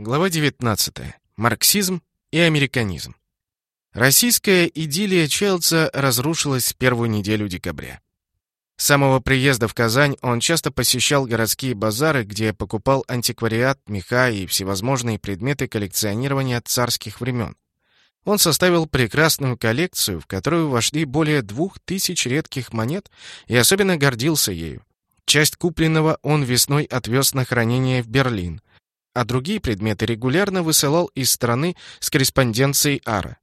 Глава 19. Марксизм и американизм. Российская идиллия Челца разрушилась в первую неделю декабря. С самого приезда в Казань он часто посещал городские базары, где покупал антиквариат, меха и всевозможные предметы коллекционирования царских времен. Он составил прекрасную коллекцию, в которую вошли более двух тысяч редких монет и особенно гордился ею. Часть купленного он весной отвез на хранение в Берлин, а другие предметы регулярно высылал из страны с корреспонденцией Ара.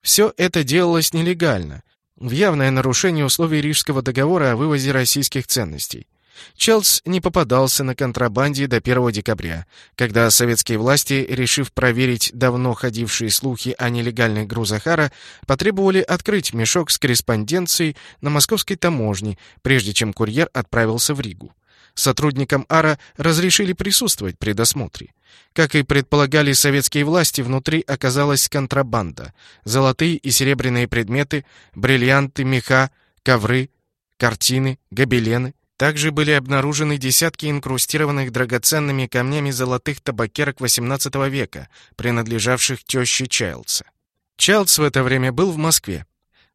Все это делалось нелегально, в явное нарушение условий Рижского договора о вывозе российских ценностей. Челс не попадался на контрабанде до 1 декабря, когда советские власти, решив проверить давно ходившие слухи о нелегальных грузах Ара, потребовали открыть мешок с корреспонденцией на московской таможне, прежде чем курьер отправился в Ригу. Сотрудникам АРА разрешили присутствовать при досмотре. Как и предполагали советские власти, внутри оказалась контрабанда. Золотые и серебряные предметы, бриллианты, меха, ковры, картины, гобелены. Также были обнаружены десятки инкрустированных драгоценными камнями золотых табакерок XVIII века, принадлежавших теще Чайлдса. Чайлдс в это время был в Москве.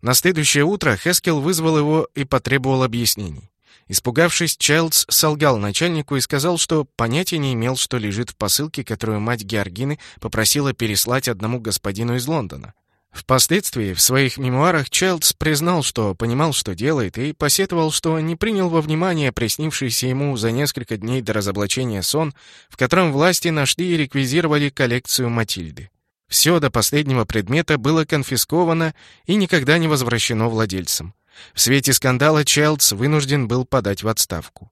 На следующее утро Хескел вызвал его и потребовал объяснений. Испугавшись, Чайлдс солгал начальнику и сказал, что понятия не имел, что лежит в посылке, которую мать Георгины попросила переслать одному господину из Лондона. Впоследствии в своих мемуарах Чайлдс признал, что понимал, что делает, и посетовал, что не принял во внимание приснившийся ему за несколько дней до разоблачения сон, в котором власти нашли и реквизировали коллекцию Матильды. Все до последнего предмета было конфисковано и никогда не возвращено владельцам. В свете скандала Чайлдс вынужден был подать в отставку.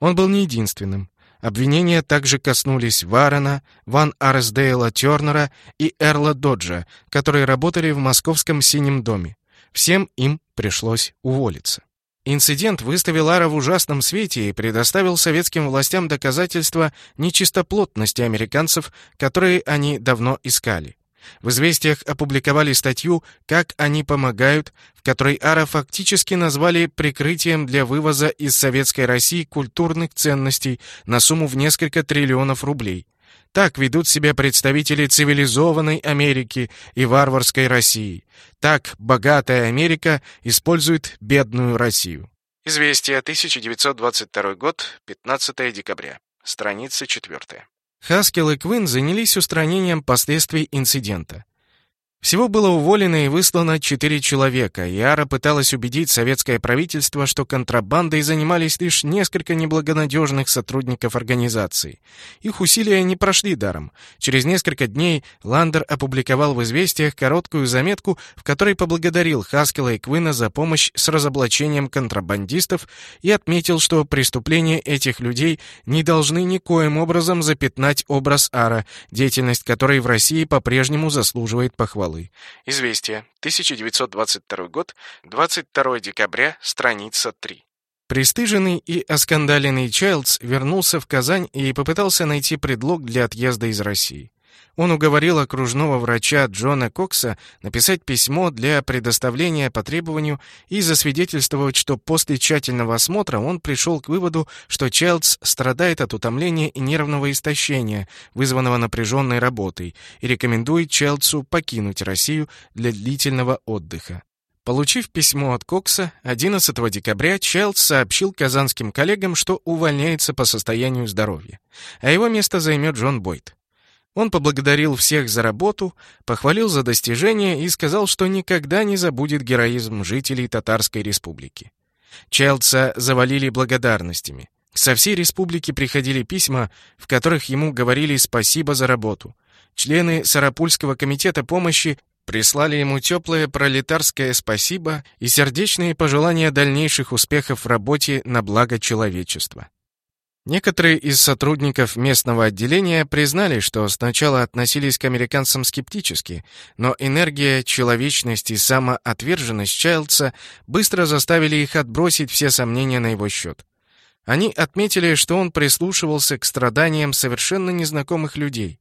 Он был не единственным. Обвинения также коснулись Варена, Ван Арсдейла Тернера и Эрла Доджа, которые работали в московском Синем доме. Всем им пришлось уволиться. Инцидент выставил Ара в ужасном свете и предоставил советским властям доказательства нечистоплотности американцев, которые они давно искали. В «Известиях» опубликовали статью «Как они помогают», в которой Ара фактически назвали прикрытием для вывоза из Советской России культурных ценностей на сумму в несколько триллионов рублей. Так ведут себя представители цивилизованной Америки и варварской России. Так богатая Америка использует бедную Россию. Известия, 1922 год, 15 декабря. Страница 4. Хаскел и Квин занялись устранением последствий инцидента. Всего было уволено и выслано четыре человека, и Ара пыталась убедить советское правительство, что контрабандой занимались лишь несколько неблагонадежных сотрудников организации. Их усилия не прошли даром. Через несколько дней Ландер опубликовал в «Известиях» короткую заметку, в которой поблагодарил Хаскела и Квина за помощь с разоблачением контрабандистов и отметил, что преступления этих людей не должны никоим образом запятнать образ Ара, деятельность которой в России по-прежнему заслуживает похвалы пожалуй. Известие. 1922 год, 22 декабря, страница 3. Престыженный и оскандаленный Чайлдс вернулся в Казань и попытался найти предлог для отъезда из России. Он уговорил окружного врача Джона Кокса написать письмо для предоставления по требованию и засвидетельствовать, что после тщательного осмотра он пришел к выводу, что Чайлдс страдает от утомления и нервного истощения, вызванного напряженной работой, и рекомендует Чайлдсу покинуть Россию для длительного отдыха. Получив письмо от Кокса, 11 декабря Чайлдс сообщил казанским коллегам, что увольняется по состоянию здоровья, а его место займет Джон Бойд. Он поблагодарил всех за работу, похвалил за достижения и сказал, что никогда не забудет героизм жителей Татарской республики. Челца завалили благодарностями. Со всей республики приходили письма, в которых ему говорили спасибо за работу. Члены Сарапульского комитета помощи прислали ему теплое пролетарское спасибо и сердечные пожелания дальнейших успехов в работе на благо человечества. Некоторые из сотрудников местного отделения признали, что сначала относились к американцам скептически, но энергия, человечность и самоотверженность Чайлдса быстро заставили их отбросить все сомнения на его счет. Они отметили, что он прислушивался к страданиям совершенно незнакомых людей.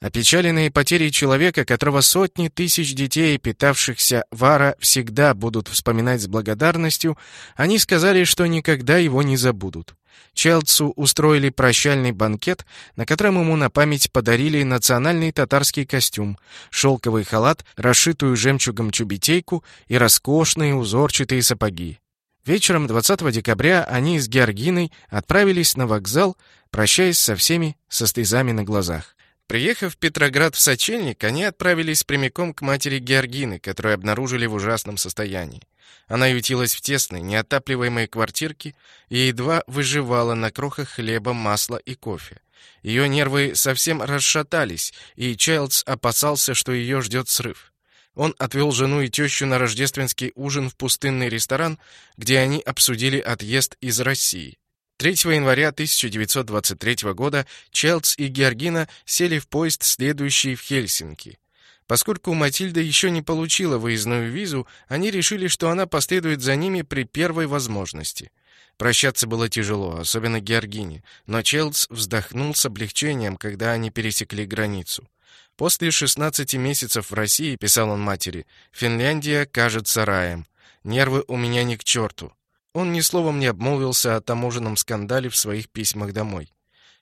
Опечаленные потерей человека, которого сотни тысяч детей, питавшихся вара, всегда будут вспоминать с благодарностью, они сказали, что никогда его не забудут. Челцу устроили прощальный банкет, на котором ему на память подарили национальный татарский костюм, шелковый халат, расшитую жемчугом чубетейку и роскошные узорчатые сапоги. Вечером 20 декабря они с Георгиной отправились на вокзал, прощаясь со всеми со слезами на глазах. Приехав в Петроград в сочельник, они отправились прямиком к матери Георгины, которую обнаружили в ужасном состоянии. Она ютилась в тесной, неотапливаемой квартирке и едва выживала на крохах хлеба, масла и кофе. Ее нервы совсем расшатались, и Чайлдс опасался, что ее ждет срыв. Он отвел жену и тещу на рождественский ужин в пустынный ресторан, где они обсудили отъезд из России. 3 января 1923 года Челдс и Георгина сели в поезд, следующий в Хельсинки. Поскольку Матильда еще не получила выездную визу, они решили, что она последует за ними при первой возможности. Прощаться было тяжело, особенно Георгине, но Челдс вздохнул с облегчением, когда они пересекли границу. «После 16 месяцев в России, — писал он матери, — Финляндия кажется раем. Нервы у меня ни к черту. Он ни словом не обмолвился о таможенном скандале в своих письмах домой.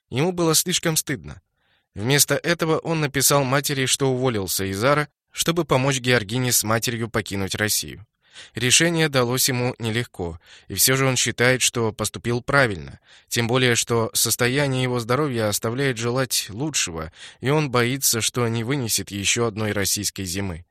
Ему было слишком стыдно. Вместо этого он написал матери, что уволился из Ара, чтобы помочь Георгине с матерью покинуть Россию. Решение далось ему нелегко, и все же он считает, что поступил правильно, тем более что состояние его здоровья оставляет желать лучшего, и он боится, что не вынесет еще одной российской зимы.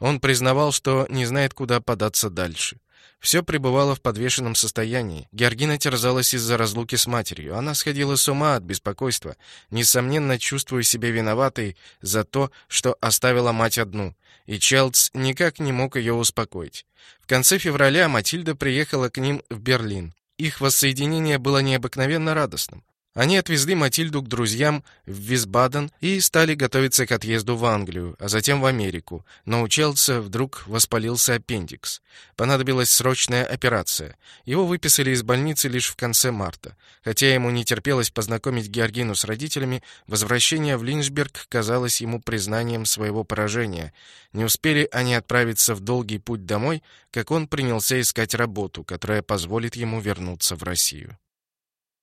Он признавал, что не знает, куда податься дальше. Все пребывало в подвешенном состоянии. Георгина терзалась из-за разлуки с матерью. Она сходила с ума от беспокойства, несомненно чувствуя себя виноватой за то, что оставила мать одну. И Челдс никак не мог ее успокоить. В конце февраля Матильда приехала к ним в Берлин. Их воссоединение было необыкновенно радостным. Они отвезли Матильду к друзьям в Висбаден и стали готовиться к отъезду в Англию, а затем в Америку. Но у Челса вдруг воспалился аппендикс. Понадобилась срочная операция. Его выписали из больницы лишь в конце марта. Хотя ему не терпелось познакомить Георгину с родителями, возвращение в Линчберг казалось ему признанием своего поражения. Не успели они отправиться в долгий путь домой, как он принялся искать работу, которая позволит ему вернуться в Россию.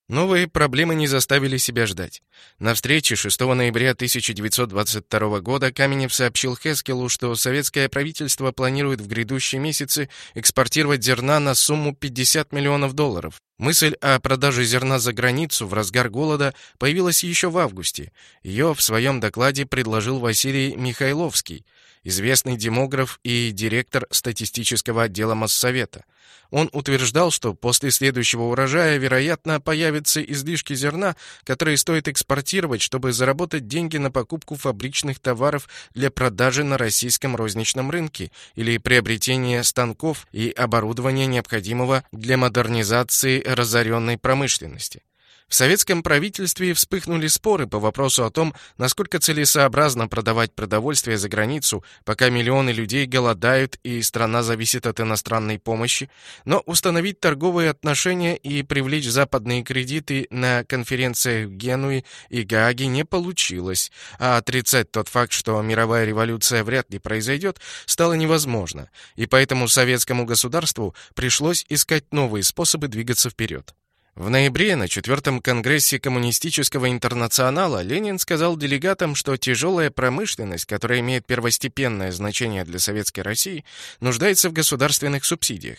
Новые проблемы не заставили себя ждать. На встрече 6 ноября 1922 года Каменев сообщил Хескелу, что советское правительство планирует в грядущие месяцы экспортировать зерна на сумму 50 миллионов долларов. Мысль о продаже зерна за границу в разгар голода появилась еще в августе. Ее в своем докладе предложил Василий Михайловский, известный демограф и директор статистического отдела Моссовета. Он утверждал, что после следующего урожая, вероятно, появятся излишки зерна, которые стоит экспортировать, чтобы заработать деньги на покупку фабричных товаров для продажи на российском розничном рынке или приобретение станков и оборудования, необходимого для модернизации разоренной промышленности. В советском правительстве вспыхнули споры по вопросу о том, насколько целесообразно продавать продовольствие за границу, пока миллионы людей голодают и страна зависит от иностранной помощи, но установить торговые отношения и привлечь западные кредиты на конференциях в Генуе и Гааге не получилось, а отрицать тот факт, что мировая революция вряд ли произойдет, стало невозможно, и поэтому советскому государству пришлось искать новые способы двигаться вперед. В ноябре на четвертом конгрессе коммунистического интернационала Ленин сказал делегатам, что тяжелая промышленность, которая имеет первостепенное значение для Советской России, нуждается в государственных субсидиях.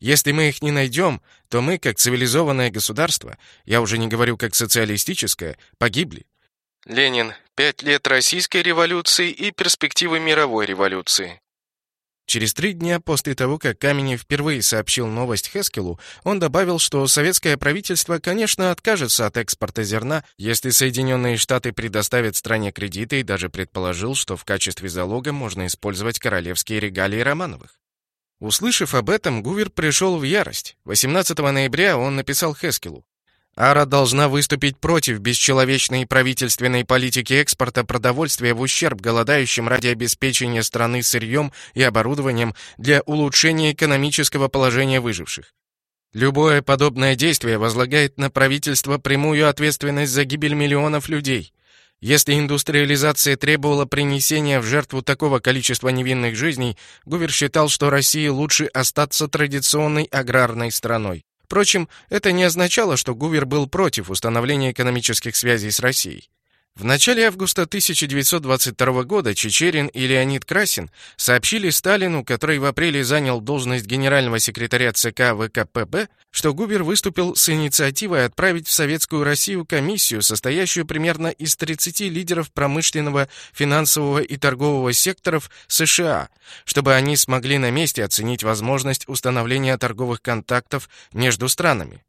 Если мы их не найдем, то мы, как цивилизованное государство, я уже не говорю как социалистическое, погибли. Ленин. Пять лет российской революции и перспективы мировой революции. Через три дня после того, как Каменев впервые сообщил новость Хескелу, он добавил, что советское правительство, конечно, откажется от экспорта зерна, если Соединенные Штаты предоставят стране кредиты и даже предположил, что в качестве залога можно использовать королевские регалии Романовых. Услышав об этом, Гувер пришел в ярость. 18 ноября он написал Хескелу. Ара должна выступить против бесчеловечной правительственной политики экспорта продовольствия в ущерб голодающим ради обеспечения страны сырьем и оборудованием для улучшения экономического положения выживших. Любое подобное действие возлагает на правительство прямую ответственность за гибель миллионов людей. Если индустриализация требовала принесения в жертву такого количества невинных жизней, Гувер считал, что России лучше остаться традиционной аграрной страной. Впрочем, это не означало, что Гувер был против установления экономических связей с Россией. В начале августа 1922 года Чечерин и Леонид Красин сообщили Сталину, который в апреле занял должность генерального секретаря ЦК ВКПБ, что Губер выступил с инициативой отправить в Советскую Россию комиссию, состоящую примерно из 30 лидеров промышленного, финансового и торгового секторов США, чтобы они смогли на месте оценить возможность установления торговых контактов между странами.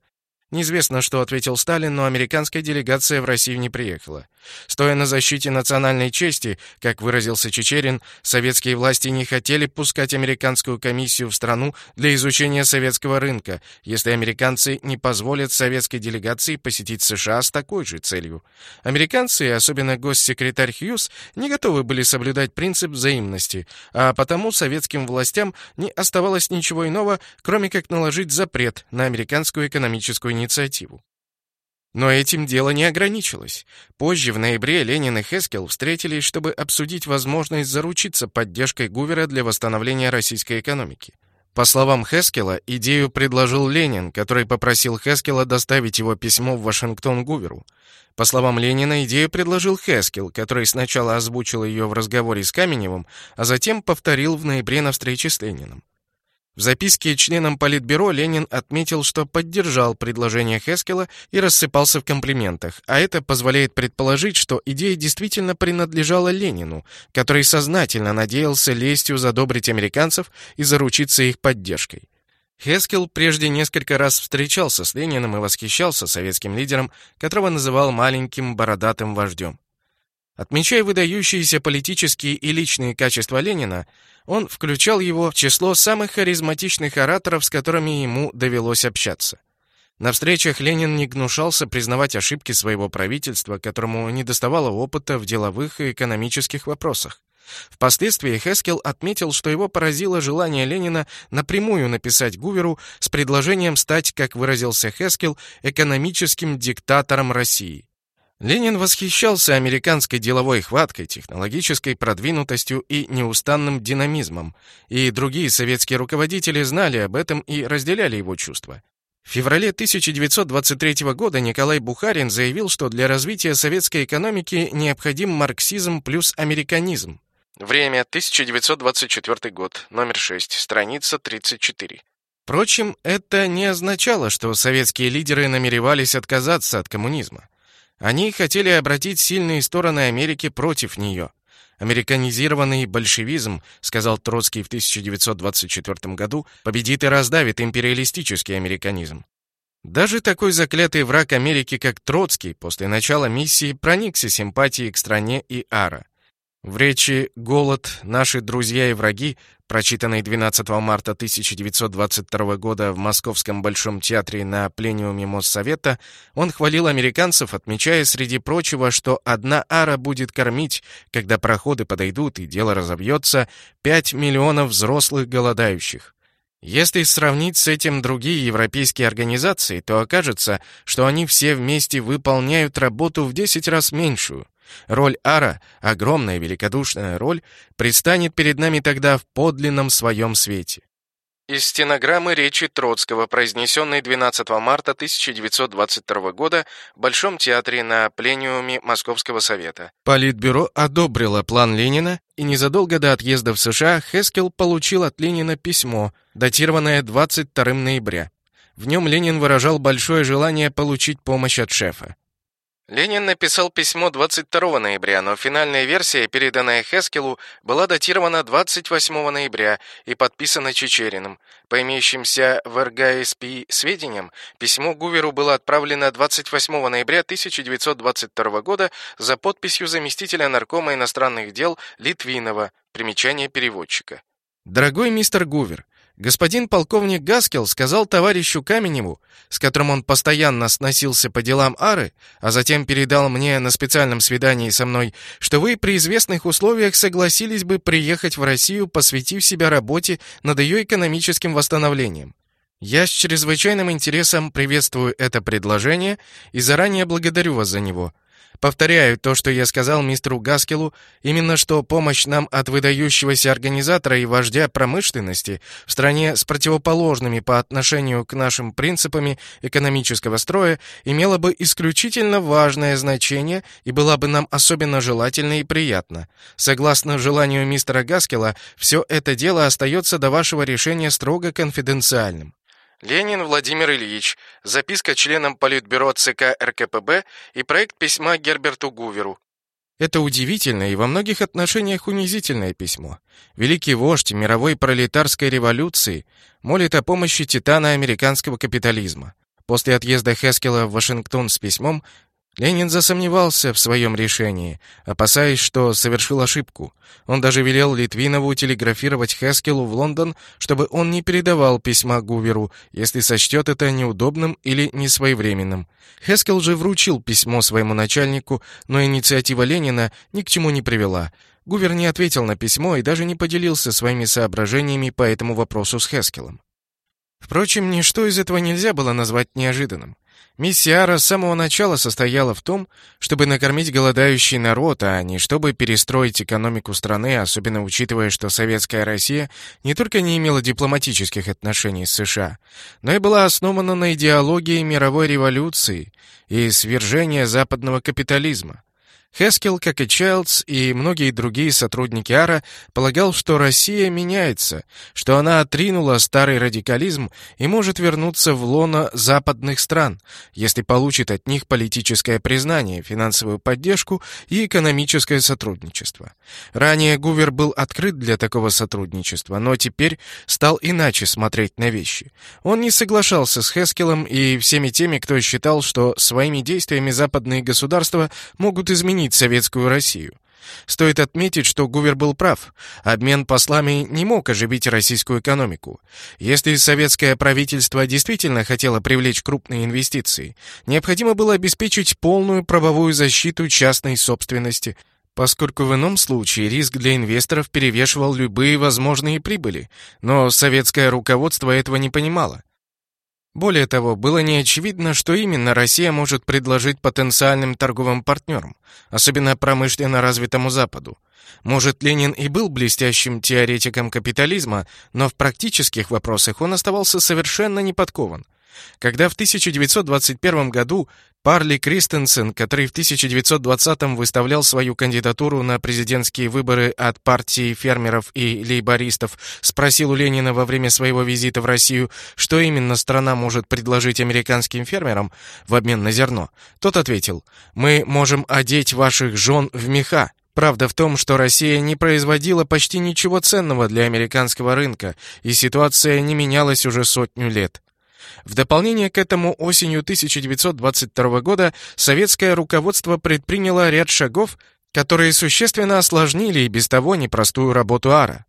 Неизвестно, что ответил Сталин, но американская делегация в Россию не приехала. Стоя на защите национальной чести, как выразился Чечерин, советские власти не хотели пускать американскую комиссию в страну для изучения советского рынка, если американцы не позволят советской делегации посетить США с такой же целью. Американцы, особенно госсекретарь Хьюз, не готовы были соблюдать принцип взаимности, а потому советским властям не оставалось ничего иного, кроме как наложить запрет на американскую экономическую инициативу. Но этим дело не ограничилось. Позже, в ноябре, Ленин и Хескел встретились, чтобы обсудить возможность заручиться поддержкой Гувера для восстановления российской экономики. По словам Хескела, идею предложил Ленин, который попросил Хескела доставить его письмо в Вашингтон Гуверу. По словам Ленина, идею предложил Хескел, который сначала озвучил ее в разговоре с Каменевым, а затем повторил в ноябре на встрече с Лениным. В записке членам Политбюро Ленин отметил, что поддержал предложение Хескела и рассыпался в комплиментах, а это позволяет предположить, что идея действительно принадлежала Ленину, который сознательно надеялся лестью задобрить американцев и заручиться их поддержкой. Хескел прежде несколько раз встречался с Лениным и восхищался советским лидером, которого называл маленьким бородатым вождем. Отмечая выдающиеся политические и личные качества Ленина, он включал его в число самых харизматичных ораторов, с которыми ему довелось общаться. На встречах Ленин не гнушался признавать ошибки своего правительства, которому не доставало опыта в деловых и экономических вопросах. Впоследствии Хескел отметил, что его поразило желание Ленина напрямую написать Гуверу с предложением стать, как выразился Хескел, экономическим диктатором России. Ленин восхищался американской деловой хваткой, технологической продвинутостью и неустанным динамизмом, и другие советские руководители знали об этом и разделяли его чувства. В феврале 1923 года Николай Бухарин заявил, что для развития советской экономики необходим марксизм плюс американизм. Время 1924 год, номер 6, страница 34. Впрочем, это не означало, что советские лидеры намеревались отказаться от коммунизма. Они хотели обратить сильные стороны Америки против нее. «Американизированный большевизм», — сказал Троцкий в 1924 году, «победит и раздавит империалистический американизм». Даже такой заклятый враг Америки, как Троцкий, после начала миссии проникся симпатией к стране и Ара. В речи «Голод. Наши друзья и враги», прочитанной 12 марта 1922 года в Московском Большом театре на плениуме Моссовета, он хвалил американцев, отмечая среди прочего, что одна ара будет кормить, когда проходы подойдут и дело разобьется, 5 миллионов взрослых голодающих. Если сравнить с этим другие европейские организации, то окажется, что они все вместе выполняют работу в 10 раз меньшую. Роль Ара, огромная великодушная роль, предстанет перед нами тогда в подлинном своем свете. Из стенограммы речи Троцкого, произнесенной 12 марта 1922 года в Большом театре на плениуме Московского совета. Политбюро одобрило план Ленина, и незадолго до отъезда в США Хескел получил от Ленина письмо, датированное 22 ноября. В нем Ленин выражал большое желание получить помощь от шефа. Ленин написал письмо 22 ноября, но финальная версия, переданная Хескелу, была датирована 28 ноября и подписана Чечериным. По имеющимся в РГСП сведениям, письмо Гуверу было отправлено 28 ноября 1922 года за подписью заместителя наркома иностранных дел Литвинова. Примечание переводчика. «Дорогой мистер Гувер, Господин полковник Гаскел сказал товарищу Каменеву, с которым он постоянно сносился по делам Ары, а затем передал мне на специальном свидании со мной, что вы при известных условиях согласились бы приехать в Россию, посвятив себя работе над ее экономическим восстановлением. Я с чрезвычайным интересом приветствую это предложение и заранее благодарю вас за него. Повторяю то, что я сказал мистеру Гаскелу, именно что помощь нам от выдающегося организатора и вождя промышленности в стране с противоположными по отношению к нашим принципами экономического строя имела бы исключительно важное значение и была бы нам особенно желательна и приятна. Согласно желанию мистера Гаскела, все это дело остается до вашего решения строго конфиденциальным. Ленин Владимир Ильич. Записка членам Политбюро ЦК РКПБ и проект письма Герберту Гуверу. Это удивительное и во многих отношениях унизительное письмо. Великий вождь мировой пролетарской революции молит о помощи титана американского капитализма. После отъезда Хескела в Вашингтон с письмом Ленин засомневался в своем решении, опасаясь, что совершил ошибку. Он даже велел Литвинову телеграфировать Хескелу в Лондон, чтобы он не передавал письма Гуверу, если сочтет это неудобным или несвоевременным. Хескел же вручил письмо своему начальнику, но инициатива Ленина ни к чему не привела. Гувер не ответил на письмо и даже не поделился своими соображениями по этому вопросу с Хескелом. Впрочем, ничто из этого нельзя было назвать неожиданным. Миссия Ара с самого начала состояла в том, чтобы накормить голодающий народ, а не чтобы перестроить экономику страны, особенно учитывая, что советская Россия не только не имела дипломатических отношений с США, но и была основана на идеологии мировой революции и свержения западного капитализма. Хескел, как и Чайлдс и многие другие сотрудники АРА, полагал, что Россия меняется, что она отринула старый радикализм и может вернуться в лоно западных стран, если получит от них политическое признание, финансовую поддержку и экономическое сотрудничество. Ранее Гувер был открыт для такого сотрудничества, но теперь стал иначе смотреть на вещи. Он не соглашался с Хескелом и всеми теми, кто считал, что своими действиями западные государства могут изменить изменить советскую Россию. Стоит отметить, что Гувер был прав. Обмен послами не мог оживить российскую экономику. Если советское правительство действительно хотело привлечь крупные инвестиции, необходимо было обеспечить полную правовую защиту частной собственности, поскольку в ином случае риск для инвесторов перевешивал любые возможные прибыли, но советское руководство этого не понимало. Более того, было неочевидно, что именно Россия может предложить потенциальным торговым партнерам, особенно промышленно развитому Западу. Может, Ленин и был блестящим теоретиком капитализма, но в практических вопросах он оставался совершенно неподкован. Когда в 1921 году Парли Кристенсен, который в 1920-м выставлял свою кандидатуру на президентские выборы от партии фермеров и лейбористов, спросил у Ленина во время своего визита в Россию, что именно страна может предложить американским фермерам в обмен на зерно. Тот ответил, «Мы можем одеть ваших жен в меха». Правда в том, что Россия не производила почти ничего ценного для американского рынка, и ситуация не менялась уже сотню лет. В дополнение к этому осенью 1922 года советское руководство предприняло ряд шагов, которые существенно осложнили и без того непростую работу АРА.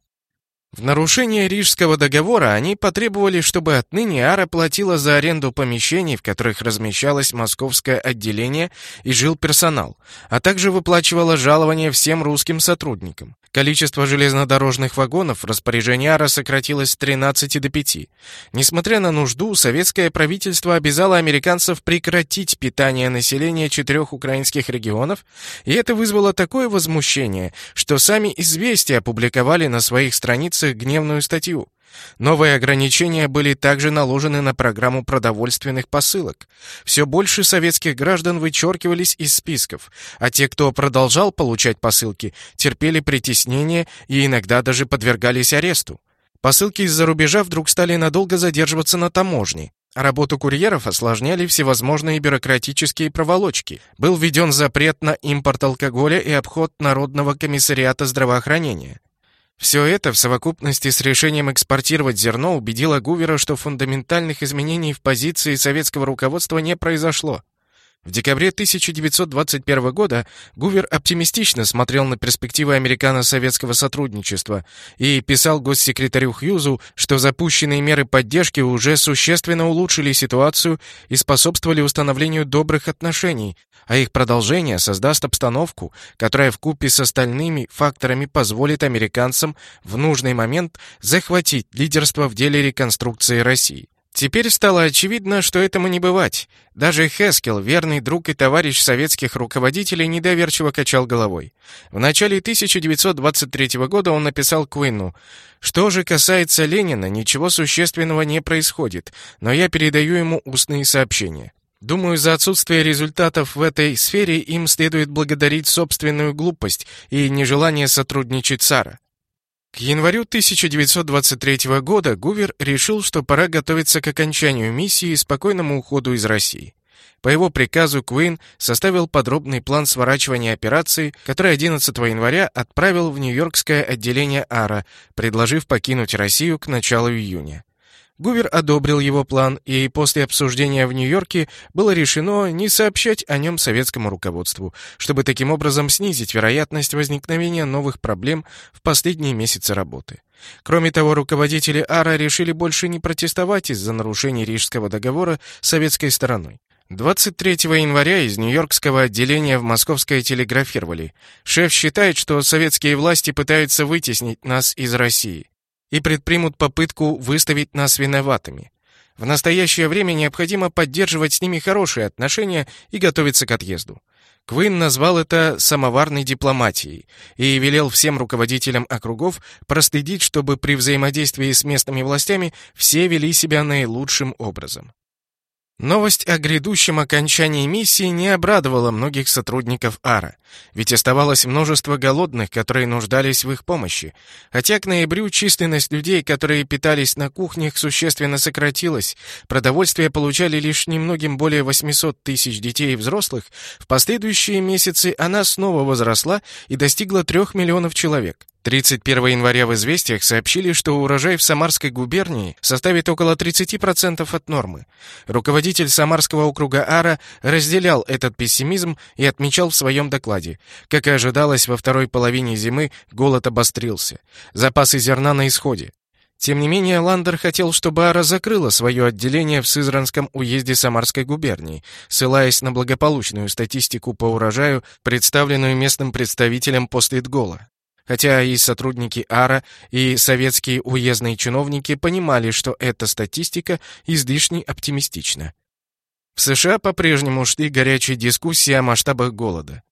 В нарушение Рижского договора они потребовали, чтобы отныне Ара платила за аренду помещений, в которых размещалось московское отделение и жил персонал, а также выплачивала жалования всем русским сотрудникам. Количество железнодорожных вагонов в распоряжении Ара сократилось с 13 до 5. Несмотря на нужду, советское правительство обязало американцев прекратить питание населения четырех украинских регионов, и это вызвало такое возмущение, что сами «Известия» опубликовали на своих страницах гневную статью. Новые ограничения были также наложены на программу продовольственных посылок. Все больше советских граждан вычеркивались из списков, а те, кто продолжал получать посылки, терпели притеснение и иногда даже подвергались аресту. Посылки из-за рубежа вдруг стали надолго задерживаться на таможне. Работу курьеров осложняли всевозможные бюрократические проволочки. Был введен запрет на импорт алкоголя и обход Народного комиссариата здравоохранения. Все это в совокупности с решением экспортировать зерно убедило Гувера, что фундаментальных изменений в позиции советского руководства не произошло. В декабре 1921 года Гувер оптимистично смотрел на перспективы американо-советского сотрудничества и писал госсекретарю Хьюзу, что запущенные меры поддержки уже существенно улучшили ситуацию и способствовали установлению добрых отношений, а их продолжение создаст обстановку, которая вкупе с остальными факторами позволит американцам в нужный момент захватить лидерство в деле реконструкции России. Теперь стало очевидно, что этому не бывать. Даже Хескел, верный друг и товарищ советских руководителей, недоверчиво качал головой. В начале 1923 года он написал Куину, «Что же касается Ленина, ничего существенного не происходит, но я передаю ему устные сообщения. Думаю, за отсутствие результатов в этой сфере им следует благодарить собственную глупость и нежелание сотрудничать с Сара. К январю 1923 года Гувер решил, что пора готовиться к окончанию миссии и спокойному уходу из России. По его приказу Куин составил подробный план сворачивания операции, который 11 января отправил в Нью-Йоркское отделение АРА, предложив покинуть Россию к началу июня. Гувер одобрил его план, и после обсуждения в Нью-Йорке было решено не сообщать о нем советскому руководству, чтобы таким образом снизить вероятность возникновения новых проблем в последние месяцы работы. Кроме того, руководители АРА решили больше не протестовать из-за нарушений Рижского договора советской стороной. 23 января из Нью-Йоркского отделения в Московское телеграфировали. Шеф считает, что советские власти пытаются вытеснить нас из России и предпримут попытку выставить нас виноватыми. В настоящее время необходимо поддерживать с ними хорошие отношения и готовиться к отъезду. Квин назвал это «самоварной дипломатией» и велел всем руководителям округов проследить, чтобы при взаимодействии с местными властями все вели себя наилучшим образом. Новость о грядущем окончании миссии не обрадовала многих сотрудников АРА, ведь оставалось множество голодных, которые нуждались в их помощи. Хотя к ноябрю численность людей, которые питались на кухнях, существенно сократилась, продовольствие получали лишь немногим более 800 тысяч детей и взрослых, в последующие месяцы она снова возросла и достигла 3 миллионов человек. 31 января в «Известиях» сообщили, что урожай в Самарской губернии составит около 30% от нормы. Руководитель Самарского округа Ара разделял этот пессимизм и отмечал в своем докладе. Как и ожидалось, во второй половине зимы голод обострился. Запасы зерна на исходе. Тем не менее, Ландер хотел, чтобы Ара закрыла свое отделение в Сызранском уезде Самарской губернии, ссылаясь на благополучную статистику по урожаю, представленную местным представителем после Идгола. Хотя и сотрудники АРА, и советские уездные чиновники понимали, что эта статистика излишне оптимистична. В США по-прежнему шли горячие дискуссии о масштабах голода.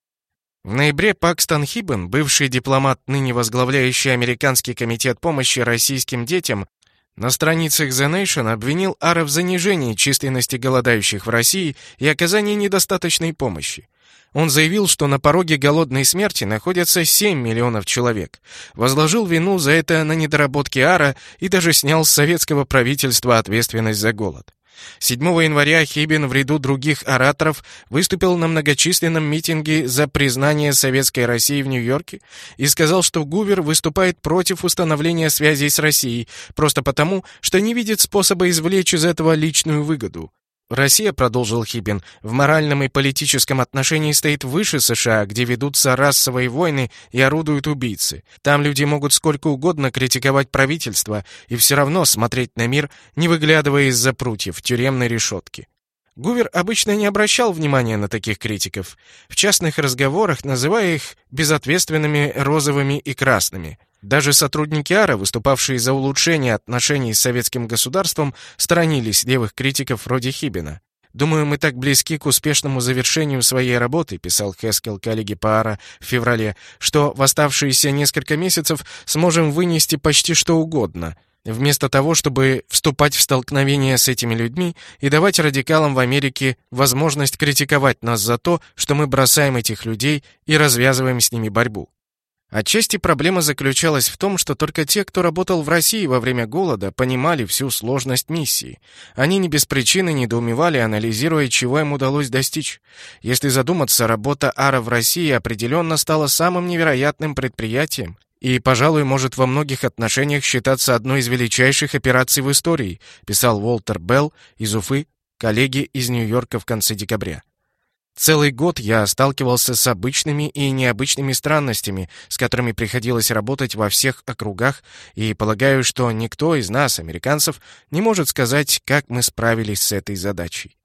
В ноябре Пакстон Хиббен, бывший дипломат, ныне возглавляющий Американский комитет помощи российским детям, на страницах The Nation обвинил Ара в занижении численности голодающих в России и оказании недостаточной помощи. Он заявил, что на пороге голодной смерти находятся 7 миллионов человек, возложил вину за это на недоработки Ара и даже снял с советского правительства ответственность за голод. 7 января Хибин в ряду других ораторов выступил на многочисленном митинге за признание Советской России в Нью-Йорке и сказал, что Гувер выступает против установления связей с Россией просто потому, что не видит способа извлечь из этого личную выгоду. Россия, продолжил Хибин, в моральном и политическом отношении стоит выше США, где ведутся расовые войны и орудуют убийцы. Там люди могут сколько угодно критиковать правительство и все равно смотреть на мир, не выглядывая из-за прутьев тюремной решетки. Гувер обычно не обращал внимания на таких критиков, в частных разговорах называя их безответственными розовыми и красными – даже сотрудники АРА, выступавшие за улучшение отношений с советским государством, сторонились левых критиков вроде Хибина. «Думаю, мы так близки к успешному завершению своей работы», писал Хескел коллеге по АРА в феврале, «что в оставшиеся несколько месяцев сможем вынести почти что угодно, вместо того, чтобы вступать в столкновение с этими людьми и давать радикалам в Америке возможность критиковать нас за то, что мы бросаем этих людей и развязываем с ними борьбу. Отчасти проблема заключалась в том, что только те, кто работал в России во время голода, понимали всю сложность миссии. Они не без причины недоумевали, анализируя, чего им удалось достичь. Если задуматься, работа АРА в России определенно стала самым невероятным предприятием и, пожалуй, может во многих отношениях считаться одной из величайших операций в истории, писал Уолтер Белл из Уфы, коллеги из Нью-Йорка в конце декабря. Целый год я сталкивался с обычными и необычными странностями, с которыми приходилось работать во всех округах, и полагаю, что никто из нас, американцев, не может сказать, как мы справились с этой задачей.